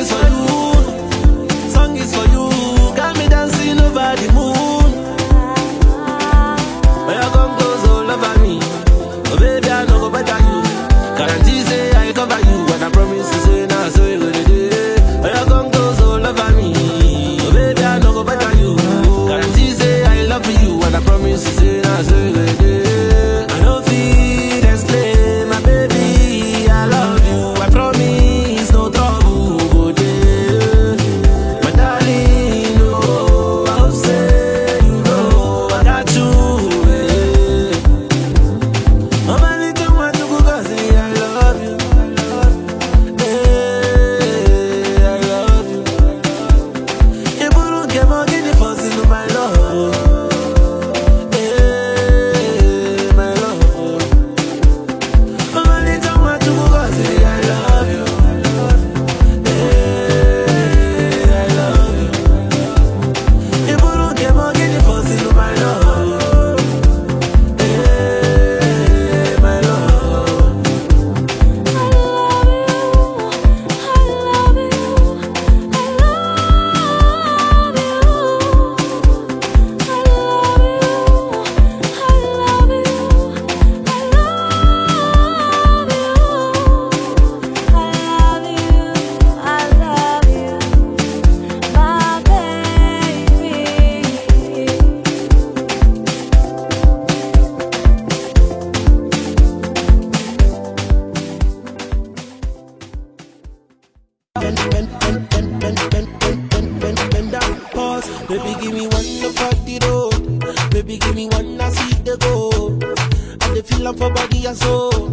is for you. Song is for you. Got me dancing over the moon. When you come close all over me, oh baby I know go better you. Guarantee say I cover you, and I promise to say now nah, so you do. When you come close all over me, oh baby I know go better you. Guarantee say I love you, and I promise to say now nah, so you do. bend, bend, bend, bend, bend, bend, bend, bend down. Pause. Baby, give me one look at the road. Baby, give me one I see the go. And the feeling for body and soul.